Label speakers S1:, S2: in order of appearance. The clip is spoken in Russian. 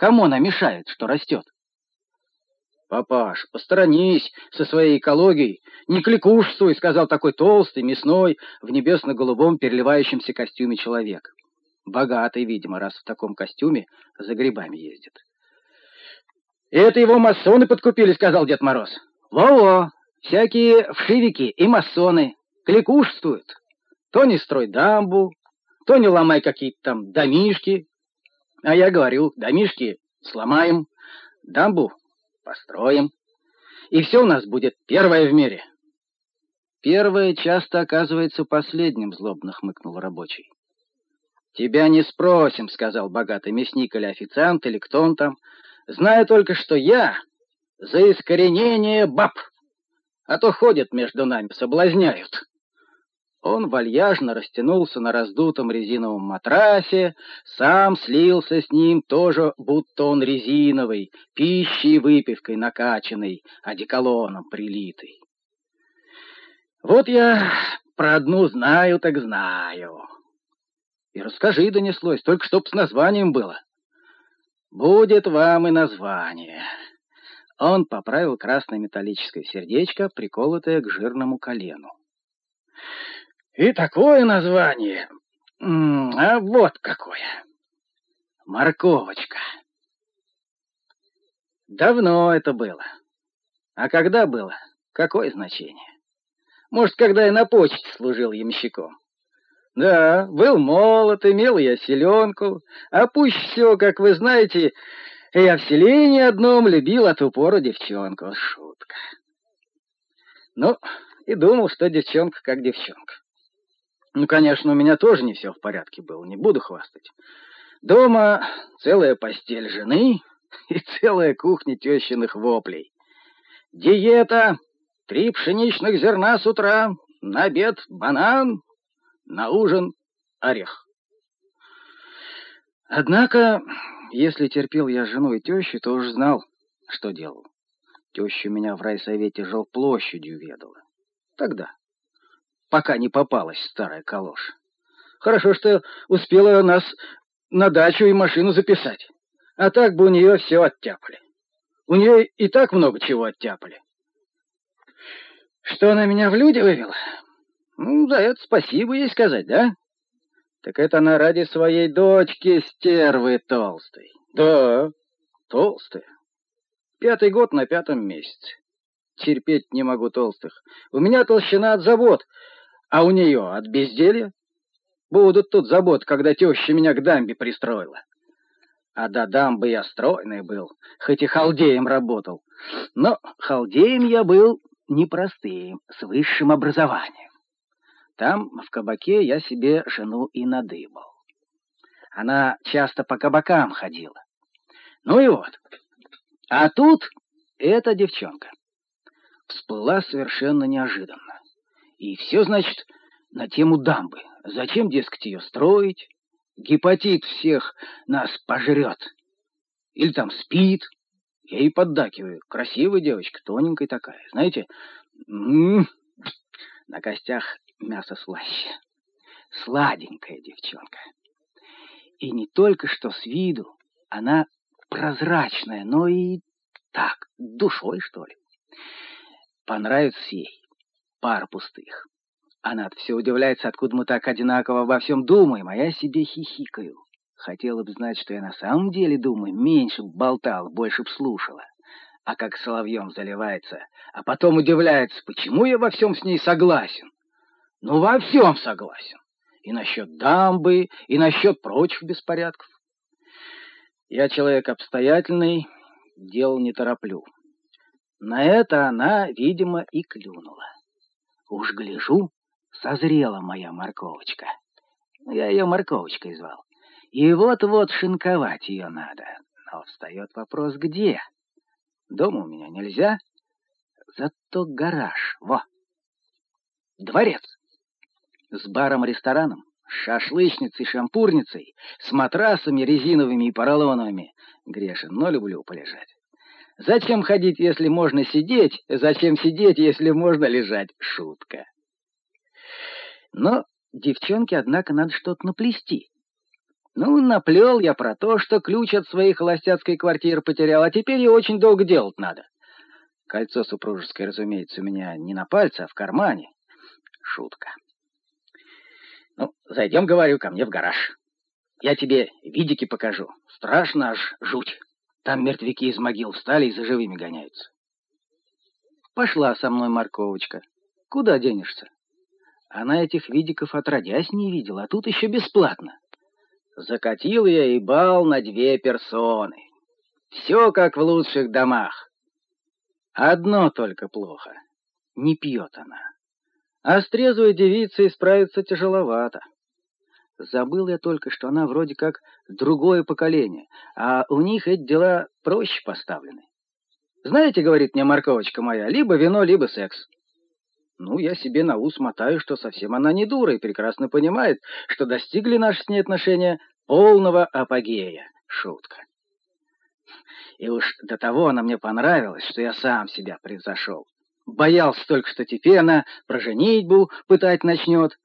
S1: Кому она мешает, что растет? «Папаш, посторонись со своей экологией, не кликушствуй», — сказал такой толстый, мясной, в небесно-голубом переливающемся костюме человек. Богатый, видимо, раз в таком костюме за грибами ездит. «Это его масоны подкупили», — сказал Дед Мороз. «Во-во, всякие вшивики и масоны кликушствуют. То не строй дамбу, то не ломай какие-то там домишки. А я говорю, домишки сломаем, дамбу построим, и все у нас будет первое в мире. Первое часто оказывается последним, злобно хмыкнул рабочий. Тебя не спросим, сказал богатый мясник или официант, или кто он там. Знаю только, что я за искоренение баб, а то ходят между нами, соблазняют. Он вальяжно растянулся на раздутом резиновом матрасе, сам слился с ним тоже, будто он резиновый, пищей и выпивкой накачанный, одеколоном прилитый. Вот я про одну знаю, так знаю. И расскажи, донеслось, только чтоб с названием было. Будет вам и название. Он поправил красное металлическое сердечко, приколотое к жирному колену. И такое название. А вот какое. Морковочка. Давно это было. А когда было? Какое значение? Может, когда я на почте служил ямщиком? Да, был молод, имел я селенку, а пусть все, как вы знаете, я в селении одном любил от упора девчонку. Шутка. Ну, и думал, что девчонка как девчонка. Ну, конечно, у меня тоже не все в порядке было, не буду хвастать. Дома целая постель жены и целая кухня тещиных воплей. Диета — три пшеничных зерна с утра, на обед — банан, на ужин — орех. Однако, если терпел я жену и тещу, то уж знал, что делал. Теща меня в райсовете жилплощадью ведала. Тогда пока не попалась старая калоша. Хорошо, что успела нас на дачу и машину записать. А так бы у нее все оттяпали. У нее и так много чего оттяпали. Что она меня в люди вывела? Ну, за это спасибо ей сказать, да? Так это она ради своей дочки стервы толстой. Да, толстая. Пятый год на пятом месяце. Терпеть не могу толстых. У меня толщина от завод — а у нее от безделья? Будут тут забот, когда теща меня к дамбе пристроила. А до дамбы я стройный был, хоть и халдеем работал. Но халдеем я был непростым, с высшим образованием. Там, в кабаке, я себе жену и надыбал. Она часто по кабакам ходила. Ну и вот. А тут эта девчонка всплыла совершенно неожиданно. И все, значит, на тему дамбы. Зачем, дескать, ее строить? Гепатит всех нас пожрет. Или там спит. Я ей поддакиваю. Красивая девочка, тоненькая такая. Знаете, м -м -м, на костях мясо слаще. Сладенькая девчонка. И не только что с виду, она прозрачная, но и так, душой, что ли. Понравится ей пар пустых. Она все удивляется, откуда мы так одинаково обо всем думаем, а я себе хихикаю. Хотела бы знать, что я на самом деле думаю, меньше б болтала, больше б слушала. А как соловьем заливается, а потом удивляется, почему я во всем с ней согласен. Ну, во всем согласен. И насчет дамбы, и насчет прочих беспорядков. Я человек обстоятельный, дел не тороплю. На это она, видимо, и клюнула. Уж гляжу, созрела моя морковочка. Я ее морковочкой звал. И вот-вот шинковать ее надо. Но встает вопрос, где? Дома у меня нельзя, зато гараж, во. Дворец. С баром-рестораном, шашлычницей, шампурницей, с матрасами резиновыми и поролоновыми. Грешен, но люблю полежать. Зачем ходить, если можно сидеть? Зачем сидеть, если можно лежать? Шутка. Но девчонке, однако, надо что-то наплести. Ну, наплел я про то, что ключ от своей холостяцкой квартиры потерял, а теперь и очень долго делать надо. Кольцо супружеское, разумеется, у меня не на пальце, а в кармане. Шутка. Ну, зайдем, говорю, ко мне в гараж. Я тебе видики покажу. Страшно аж жуть. Там мертвяки из могил встали и за живыми гоняются. Пошла со мной морковочка. Куда денешься? Она этих видиков отродясь не видела, а тут еще бесплатно. Закатил я и бал на две персоны. Все как в лучших домах. Одно только плохо. Не пьет она. А с трезвой девицей справиться тяжеловато. Забыл я только, что она вроде как другое поколение, а у них эти дела проще поставлены. «Знаете, — говорит мне морковочка моя, — либо вино, либо секс». Ну, я себе на ус мотаю, что совсем она не дура и прекрасно понимает, что достигли наши с ней отношения полного апогея. Шутка. И уж до того она мне понравилась, что я сам себя превзошел. Боялся только, что теперь она про женитьбу пытать начнет,